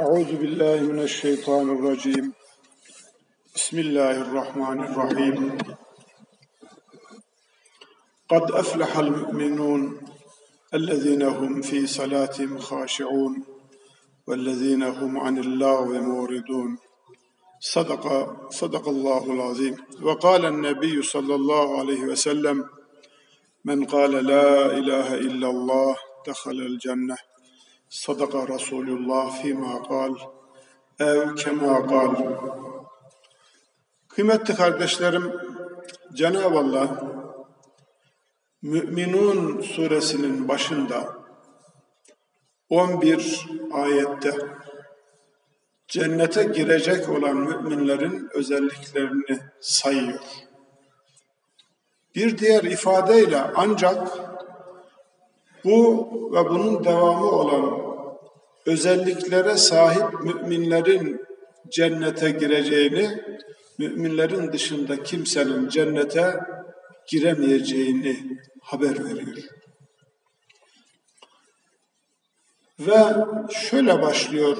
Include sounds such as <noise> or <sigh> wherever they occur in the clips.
أعوذ بالله من الشيطان الرجيم. بسم الله الرحمن الرحيم. قد أفلح المؤمنون الذين هم في صلاتهم خاشعون والذين هم عن اللغو موردون. صدق صدق الله العظيم. وقال النبي صلى الله عليه وسلم من قال لا إله إلا الله دخل الجنة. Sadaka Resulullah fîmâ kal ev kemâ kal. Kıymetli kardeşlerim, Cenab-ı Allah Mü'minun suresinin başında 11 ayette cennete girecek olan müminlerin özelliklerini sayıyor. Bir diğer ifadeyle ancak bu ve bunun devamı olan özelliklere sahip müminlerin cennete gireceğini, müminlerin dışında kimsenin cennete giremeyeceğini haber veriyor. Ve şöyle başlıyor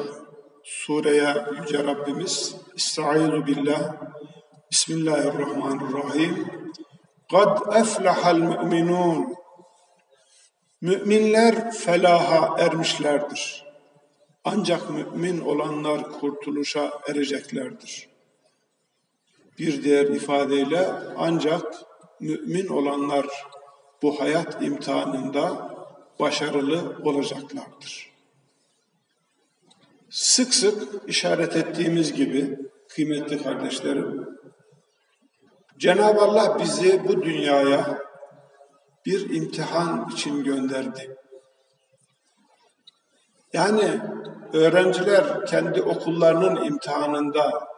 sureye Yüce Rabbimiz Estaizu billah Bismillahirrahmanirrahim Kad eflahal müminun Müminler felaha ermişlerdir. Ancak mümin olanlar kurtuluşa ereceklerdir. Bir diğer ifadeyle ancak mümin olanlar bu hayat imtihanında başarılı olacaklardır. Sık sık işaret ettiğimiz gibi kıymetli kardeşlerim, Cenab-ı Allah bizi bu dünyaya bir imtihan için gönderdi. Yani öğrenciler kendi okullarının imtihanında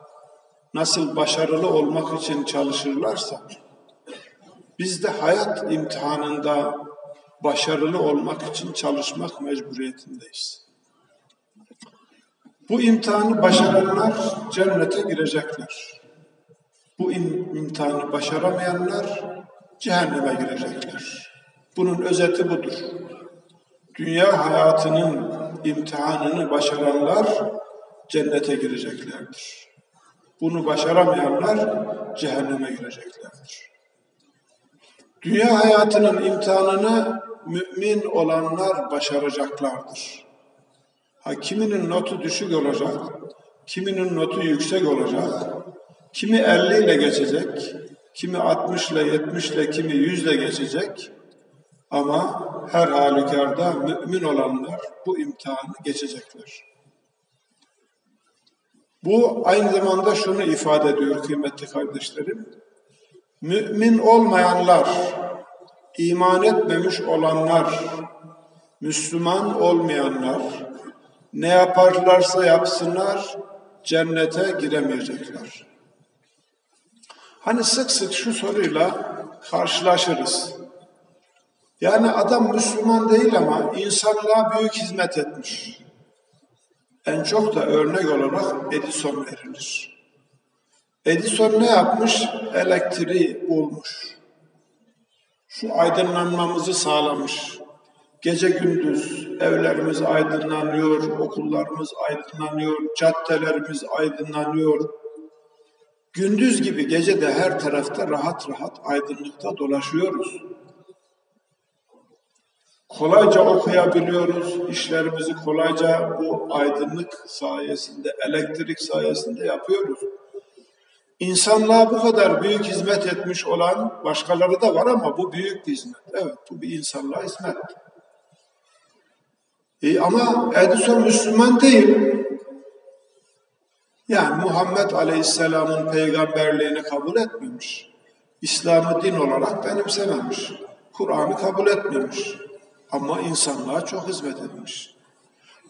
nasıl başarılı olmak için çalışırlarsa, biz de hayat imtihanında başarılı olmak için çalışmak mecburiyetindeyiz. Bu imtihanı başaranlar cennete girecekler. Bu imtihanı başaramayanlar cehenneme girecekler. Bunun özeti budur. Dünya hayatının imtihanını başaranlar cennete gireceklerdir. Bunu başaramayanlar cehenneme gireceklerdir. Dünya hayatının imtihanını mümin olanlar başaracaklardır. Ha kiminin notu düşük olacak, kiminin notu yüksek olacak, kimi 50 ile geçecek, kimi 60 ile 70 ile kimi 100 ile geçecek. Ama her halükarda mümin olanlar bu imtihanı geçecekler. Bu aynı zamanda şunu ifade ediyor kıymetli kardeşlerim. Mümin olmayanlar, iman etmemiş olanlar, Müslüman olmayanlar ne yaparlarsa yapsınlar cennete giremeyecekler. Hani sık sık şu soruyla karşılaşırız. Yani adam Müslüman değil ama insanlığa büyük hizmet etmiş. En çok da örnek olarak Edison verilir. Edison ne yapmış? Elektriği bulmuş. Şu aydınlanmamızı sağlamış. Gece gündüz evlerimiz aydınlanıyor, okullarımız aydınlanıyor, caddelerimiz aydınlanıyor. Gündüz gibi gece de her tarafta rahat rahat aydınlıkta dolaşıyoruz kolayca okuyabiliyoruz. İşlerimizi kolayca bu aydınlık sayesinde, elektrik sayesinde yapıyoruz. İnsanlığa bu kadar büyük hizmet etmiş olan başkaları da var ama bu büyük bir hizmet. Evet, bu bir insanlığa hizmet. E, ama Edison Müslüman değil. Yani Muhammed Aleyhisselam'ın peygamberliğini kabul etmemiş. İslam'ı din olarak benimsememiş. Kur'an'ı kabul etmemiş. Ama insanlığa çok hizmet etmiş.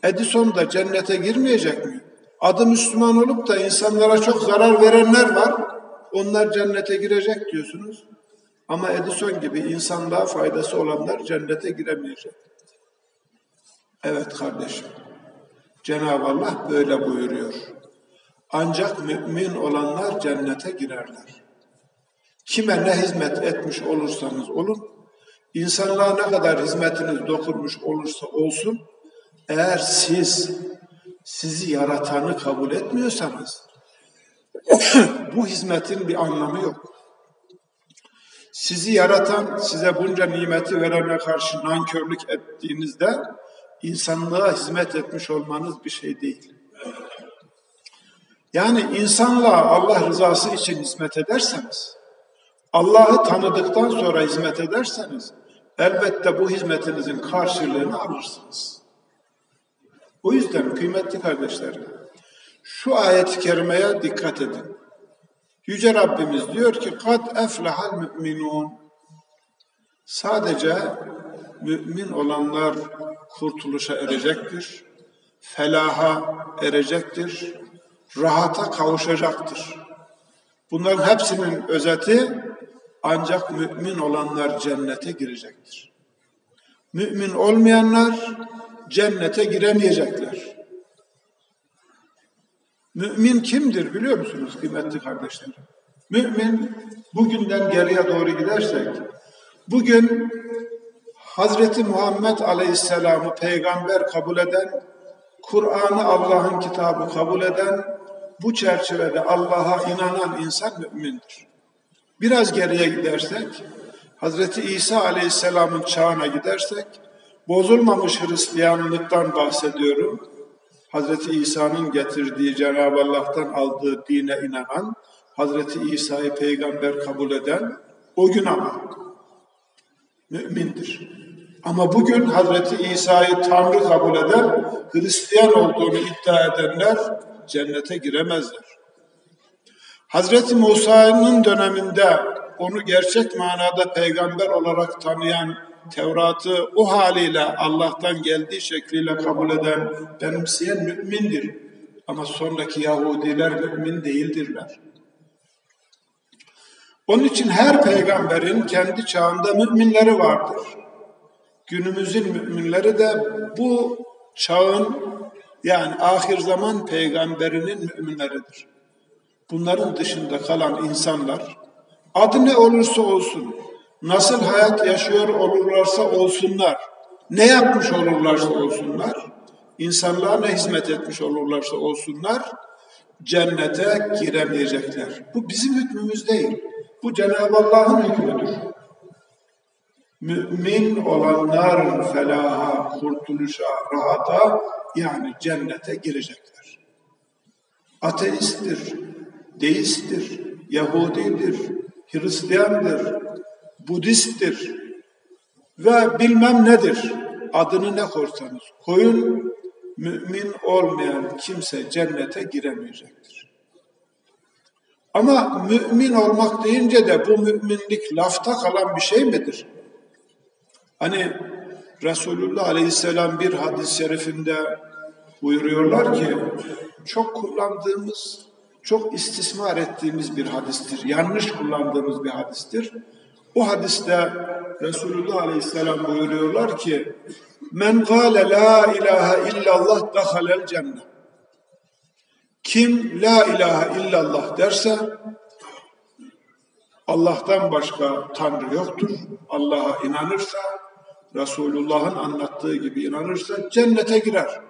Edison da cennete girmeyecek mi? Adı Müslüman olup da insanlara çok zarar verenler var. Onlar cennete girecek diyorsunuz. Ama Edison gibi insanlığa faydası olanlar cennete giremeyecek. Evet kardeşim. Cenab-ı Allah böyle buyuruyor. Ancak mümin olanlar cennete girerler. Kime ne hizmet etmiş olursanız olun, İnsanlığa ne kadar hizmetiniz dokunmuş olursa olsun, eğer siz sizi yaratanı kabul etmiyorsanız <clears throat> bu hizmetin bir anlamı yok. Sizi yaratan, size bunca nimeti verene karşı nankörlük ettiğinizde insanlığa hizmet etmiş olmanız bir şey değil. Yani insanlığa Allah rızası için hizmet ederseniz, Allah'ı tanıdıktan sonra hizmet ederseniz, elbette bu hizmetinizin karşılığını alırsınız. O yüzden kıymetli kardeşlerim, şu ayet-i kerimeye dikkat edin. Yüce Rabbimiz diyor ki, kad eflehal müminun. Sadece mümin olanlar kurtuluşa erecektir, felaha erecektir, rahata kavuşacaktır. Bunların hepsinin özeti ancak mümin olanlar cennete girecektir. Mümin olmayanlar cennete giremeyecekler. Mümin kimdir biliyor musunuz kıymetli kardeşlerim? Mümin bugünden geriye doğru gidersek bugün Hazreti Muhammed Aleyhisselam'ı peygamber kabul eden, Kur'an'ı Allah'ın kitabı kabul eden, bu çerçevede Allah'a inanan insan mümindir. Biraz geriye gidersek, Hazreti İsa Aleyhisselam'ın çağına gidersek, bozulmamış Hristiyanlıktan bahsediyorum. Hazreti İsa'nın getirdiği Cenab-ı Allah'tan aldığı dine inanan, Hazreti İsa'yı peygamber kabul eden o gün ama mümindir. Ama bugün Hazreti İsa'yı Tanrı kabul eden, Hristiyan olduğunu iddia edenler cennete giremezler. Hazreti Musa'nın döneminde onu gerçek manada peygamber olarak tanıyan Tevrat'ı o haliyle Allah'tan geldiği şekliyle kabul eden, benimseyen mümindir. Ama sonraki Yahudiler mümin değildirler. Onun için her peygamberin kendi çağında müminleri vardır. Günümüzün müminleri de bu çağın yani ahir zaman peygamberinin müminleridir. Bunların dışında kalan insanlar adı ne olursa olsun, nasıl hayat yaşıyor olurlarsa olsunlar, ne yapmış olurlarsa olsunlar, insanlığa ne hizmet etmiş olurlarsa olsunlar, cennete giremeyecekler. Bu bizim hükmümüz değil. Bu Cenab-ı Allah'ın hükmüdür. Mümin olanlar felaha, kurtuluşa, rahata yani cennete girecekler. Ateisttir, deisttir, Yahudidir, Hristiyandır, Budisttir ve bilmem nedir. Adını ne korsanız koyun, mümin olmayan kimse cennete giremeyecektir. Ama mümin olmak deyince de bu müminlik lafta kalan bir şey midir? Hani Resulullah Aleyhisselam bir hadis-i şerifinde buyuruyorlar ki çok kullandığımız, çok istismar ettiğimiz bir hadistir. Yanlış kullandığımız bir hadistir. O hadiste Resulullah Aleyhisselam buyuruyorlar ki Men gâle la ilahe illallah dahalel cennet. Kim la ilahe illallah derse Allah'tan başka Tanrı yoktur. Allah'a inanırsa, Resulullah'ın anlattığı gibi inanırsa cennete girer.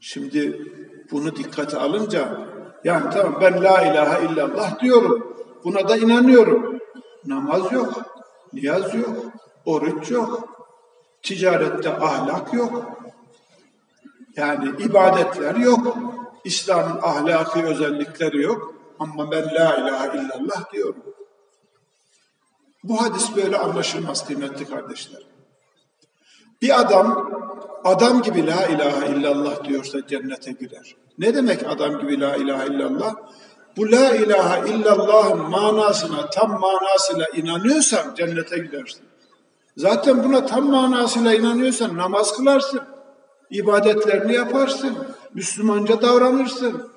Şimdi bunu dikkate alınca yani tamam ben la ilahe illallah diyorum. Buna da inanıyorum. Namaz yok, niyaz yok, oruç yok, ticarette ahlak yok. Yani ibadetler yok. İslam'ın ahlaki özellikleri yok. Ama ben la ilahe illallah diyorum. Bu hadis böyle anlaşılmaz kıymetli kardeşler. Bir adam adam gibi la ilahe illallah diyorsa cennete girer. Ne demek adam gibi la ilahe illallah? Bu la ilahe illallah'ın manasına tam manasıyla inanıyorsan cennete gidersin. Zaten buna tam manasıyla inanıyorsan namaz kılarsın, ibadetlerini yaparsın, Müslümanca davranırsın.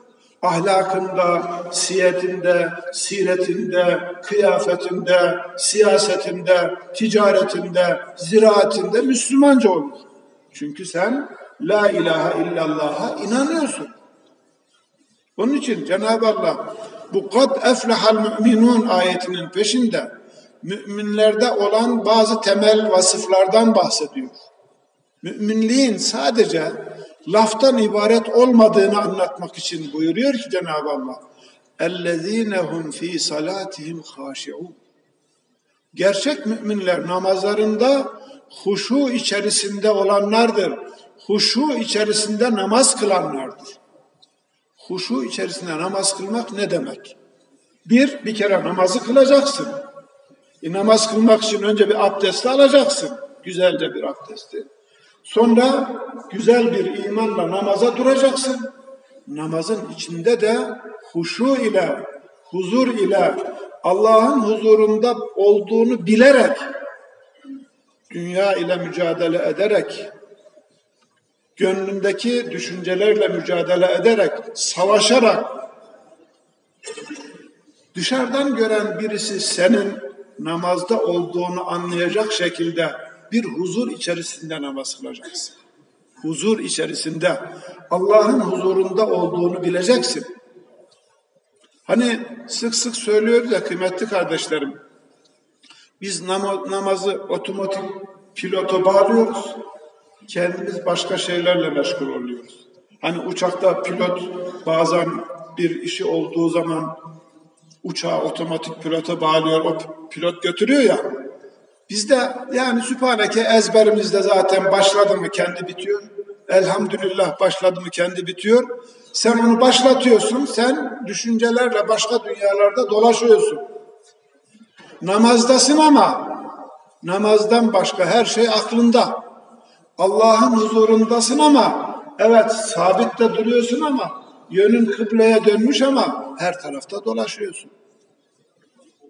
Ahlakında, siyetinde, siretinde, kıyafetinde, siyasetinde, ticaretinde, ziraatinde Müslümanca olur. Çünkü sen la ilahe illallah'a inanıyorsun. Onun için Cenab-ı Allah bu kad eflehal müminun ayetinin peşinde müminlerde olan bazı temel vasıflardan bahsediyor. Müminliğin sadece laftan ibaret olmadığını anlatmak için buyuruyor ki Cenab-ı Allah. اَلَّذ۪ينَ هُمْ ف۪ي صَلَاتِهِمْ خَاشِعُونَ Gerçek müminler namazlarında huşu içerisinde olanlardır. Huşu içerisinde namaz kılanlardır. Huşu içerisinde namaz kılmak ne demek? Bir, bir kere namazı kılacaksın. E, namaz kılmak için önce bir abdest alacaksın. Güzelce bir abdesti. Sonra güzel bir imanla namaza duracaksın. Namazın içinde de huşu ile, huzur ile, Allah'ın huzurunda olduğunu bilerek, dünya ile mücadele ederek, gönlündeki düşüncelerle mücadele ederek, savaşarak, dışarıdan gören birisi senin namazda olduğunu anlayacak şekilde bir huzur içerisinde namaz kılacaksın. Huzur içerisinde Allah'ın huzurunda olduğunu bileceksin. Hani sık sık söylüyoruz ya kıymetli kardeşlerim. Biz nam namazı otomatik pilota bağlıyoruz. Kendimiz başka şeylerle meşgul oluyoruz. Hani uçakta pilot bazen bir işi olduğu zaman uçağı otomatik pilota bağlıyor, o pilot götürüyor ya. Bizde yani Sübhaneke ezberimizde zaten başladı mı kendi bitiyor. Elhamdülillah başladı mı kendi bitiyor. Sen onu başlatıyorsun, sen düşüncelerle başka dünyalarda dolaşıyorsun. Namazdasın ama namazdan başka her şey aklında. Allah'ın huzurundasın ama evet sabit de duruyorsun ama yönün kıbleye dönmüş ama her tarafta dolaşıyorsun.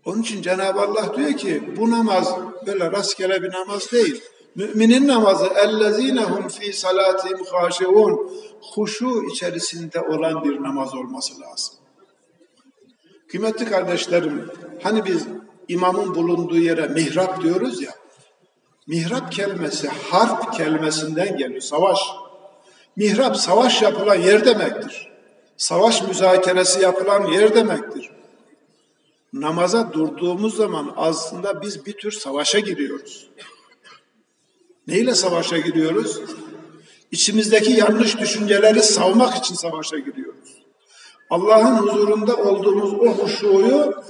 Onun için Cenab-ı Allah diyor ki bu namaz böyle rastgele bir namaz değil. Müminin namazı ellezinehum fi salatihim haşiun huşu içerisinde olan bir namaz olması lazım. Kıymetli kardeşlerim, hani biz imamın bulunduğu yere mihrap diyoruz ya. Mihrap kelimesi harp kelimesinden geliyor, savaş. Mihrap savaş yapılan yer demektir. Savaş müzakeresi yapılan yer demektir. Namaza durduğumuz zaman aslında biz bir tür savaşa giriyoruz. Neyle savaşa giriyoruz? İçimizdeki yanlış düşünceleri savmak için savaşa giriyoruz. Allah'ın huzurunda olduğumuz o huşuyu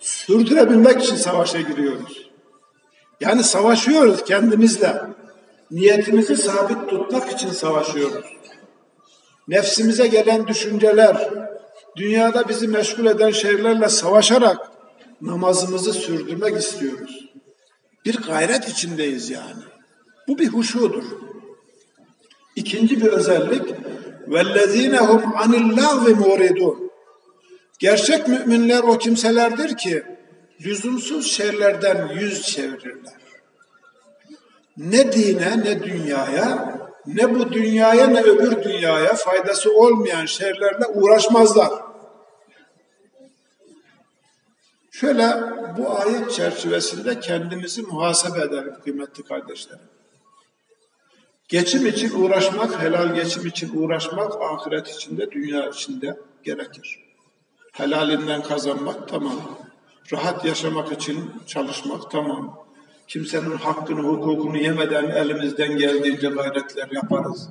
sürdürebilmek için savaşa giriyoruz. Yani savaşıyoruz kendimizle. Niyetimizi sabit tutmak için savaşıyoruz. Nefsimize gelen düşünceler, dünyada bizi meşgul eden şeylerle savaşarak namazımızı sürdürmek istiyoruz. Bir gayret içindeyiz yani. Bu bir huşudur. İkinci bir özellik وَالَّذ۪ينَ هُمْ عَنِ اللّٰهِ مُورِدُونَ Gerçek müminler o kimselerdir ki lüzumsuz şeylerden yüz çevirirler. Ne dine ne dünyaya ne bu dünyaya ne öbür dünyaya faydası olmayan şeylerle uğraşmazlar. Şöyle bu ayet çerçevesinde kendimizi muhasebe edelim kıymetli kardeşlerim. Geçim için uğraşmak, helal geçim için uğraşmak ahiret içinde, dünya içinde gerekir. Helalinden kazanmak tamam. Rahat yaşamak için çalışmak tamam. Kimsenin hakkını, hukukunu yemeden elimizden geldiğince gayretler yaparız.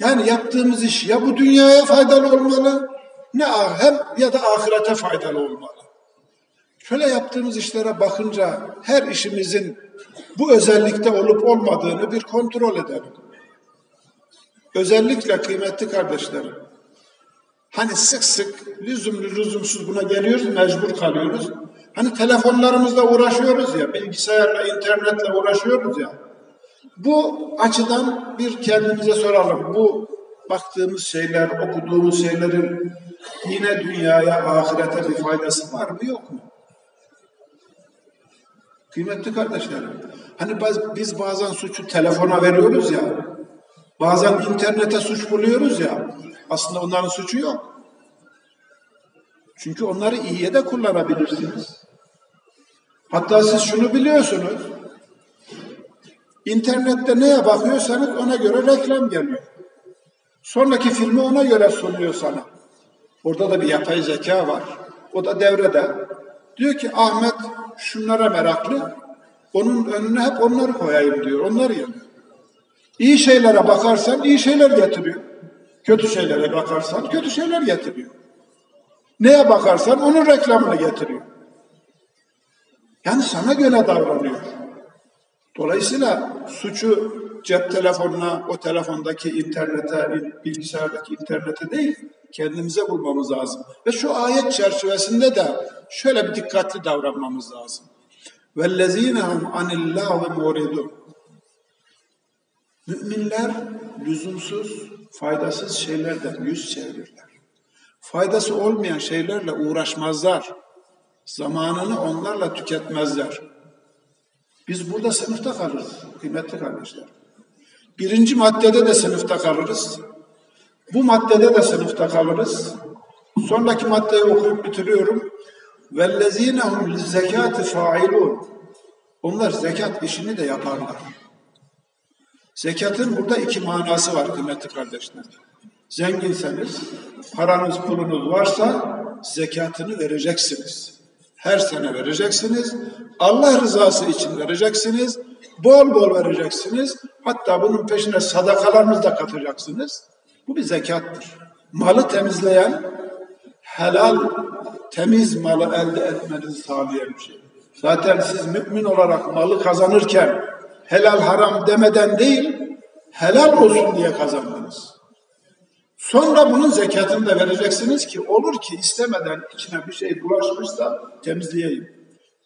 Yani yaptığımız iş ya bu dünyaya faydalı olmalı, ne hem ya da ahirete faydalı olmalı. Şöyle yaptığımız işlere bakınca her işimizin bu özellikte olup olmadığını bir kontrol edelim. Özellikle kıymetli kardeşlerim, hani sık sık lüzumlu lüzumsuz buna geliyoruz, mecbur kalıyoruz. Hani telefonlarımızla uğraşıyoruz ya, bilgisayarla, internetle uğraşıyoruz ya. Bu açıdan bir kendimize soralım. Bu baktığımız şeyler, okuduğumuz şeylerin yine dünyaya, ahirete bir faydası var mı yok mu? Kıymetli kardeşlerim, hani biz bazen suçu telefona veriyoruz ya, bazen internete suç buluyoruz ya, aslında onların suçu yok. Çünkü onları iyiye de kullanabilirsiniz. Hatta siz şunu biliyorsunuz, internette neye bakıyorsanız ona göre reklam geliyor. Sonraki filmi ona göre sunuyor sana. Orada da bir yapay zeka var. O da devrede. Diyor ki Ahmet şunlara meraklı. Onun önüne hep onları koyayım diyor. Onları yanıyor. İyi şeylere bakarsan iyi şeyler getiriyor. Kötü şeylere bakarsan kötü şeyler getiriyor. Neye bakarsan onun reklamını getiriyor. Yani sana göre davranıyor. Dolayısıyla suçu cep telefonuna, o telefondaki internete, bilgisayardaki internete değil, kendimize bulmamız lazım. Ve şu ayet çerçevesinde de şöyle bir dikkatli davranmamız lazım. وَالَّذ۪ينَ هُمْ عَنِ اللّٰهِ مُورِدُونَ Müminler lüzumsuz, faydasız şeylerden yüz çevirirler. Faydası olmayan şeylerle uğraşmazlar. Zamanını onlarla tüketmezler. Biz burada sınıfta kalırız kıymetli kardeşler. Birinci maddede de sınıfta kalırız. Bu maddede de sınıfta kalırız. Sonraki maddeyi okuyup bitiriyorum. وَالَّذ۪ينَ هُمْ لِزَّكَاتِ فَاِلُونَ Onlar zekat işini de yaparlar. Zekatın burada iki manası var kıymetli kardeşler. Zenginseniz, paranız pulunuz varsa zekatını vereceksiniz. Her sene vereceksiniz. Allah rızası için vereceksiniz. Bol bol vereceksiniz. Hatta bunun peşine sadakalarınızı da katacaksınız. Bu bir zekattır. Malı temizleyen, helal, temiz malı elde etmenizi sağlayan bir şey. Zaten siz mümin olarak malı kazanırken helal haram demeden değil, helal olsun diye kazandınız. Sonra bunun zekatını da vereceksiniz ki olur ki istemeden içine bir şey bulaşmışsa temizleyeyim.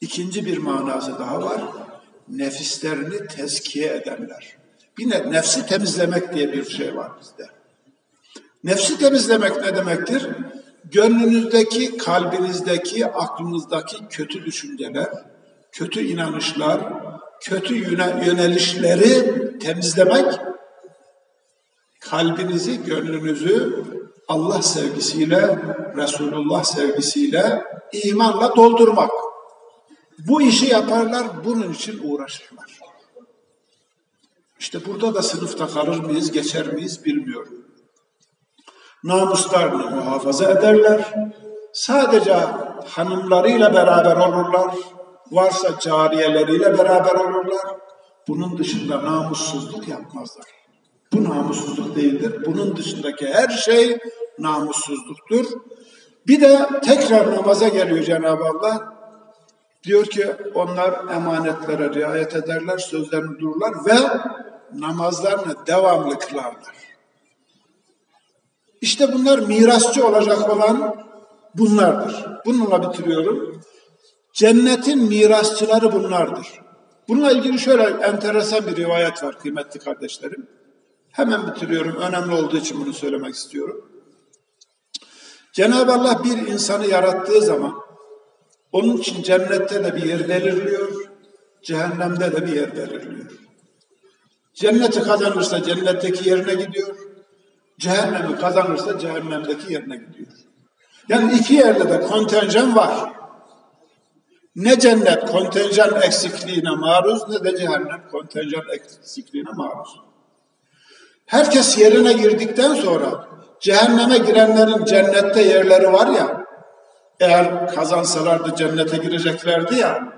İkinci bir manası daha var. Nefislerini tezkiye edenler. Bir ne, nefsi temizlemek diye bir şey var bizde. Nefsi temizlemek ne demektir? Gönlünüzdeki, kalbinizdeki, aklınızdaki kötü düşünceler, kötü inanışlar, kötü yönelişleri temizlemek, kalbinizi, gönlünüzü Allah sevgisiyle, Resulullah sevgisiyle, imanla doldurmak. Bu işi yaparlar, bunun için uğraşırlar. İşte burada da sınıfta kalır mıyız, geçer miyiz bilmiyorum. Namuslarını muhafaza ederler. Sadece hanımlarıyla beraber olurlar. Varsa cariyeleriyle beraber olurlar. Bunun dışında namussuzluk yapmazlar. Bu namussuzluk değildir. Bunun dışındaki her şey namussuzluktur. Bir de tekrar namaza geliyor Cenab-ı Allah. Diyor ki onlar emanetlere riayet ederler, sözlerini dururlar ve namazlarını devamlı kılarlar. İşte bunlar mirasçı olacak olan bunlardır. Bununla bitiriyorum. Cennetin mirasçıları bunlardır. Bununla ilgili şöyle enteresan bir rivayet var kıymetli kardeşlerim. Hemen bitiriyorum. Önemli olduğu için bunu söylemek istiyorum. Cenab-ı Allah bir insanı yarattığı zaman onun için cennette de bir yer belirliyor, cehennemde de bir yer belirliyor. Cenneti kazanırsa cennetteki yerine gidiyor, cehennemi kazanırsa cehennemdeki yerine gidiyor. Yani iki yerde de kontenjan var. Ne cennet kontenjan eksikliğine maruz ne de cehennem kontenjan eksikliğine maruz. Herkes yerine girdikten sonra cehenneme girenlerin cennette yerleri var ya, eğer kazansalardı cennete gireceklerdi ya,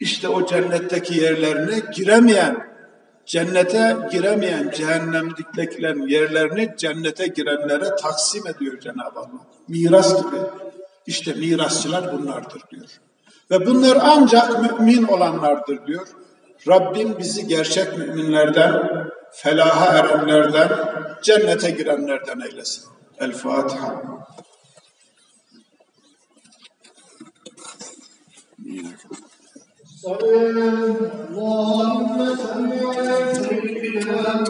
işte o cennetteki yerlerini giremeyen, cennete giremeyen cehennemliklerin yerlerini cennete girenlere taksim ediyor Cenab-ı Allah. Miras gibi. İşte mirasçılar bunlardır diyor. Ve bunlar ancak mümin olanlardır diyor. Rabbim bizi gerçek müminlerden, felaha erenlerden, cennete girenlerden eylesin. El Fatiha. 서른 원과 성령의 불길한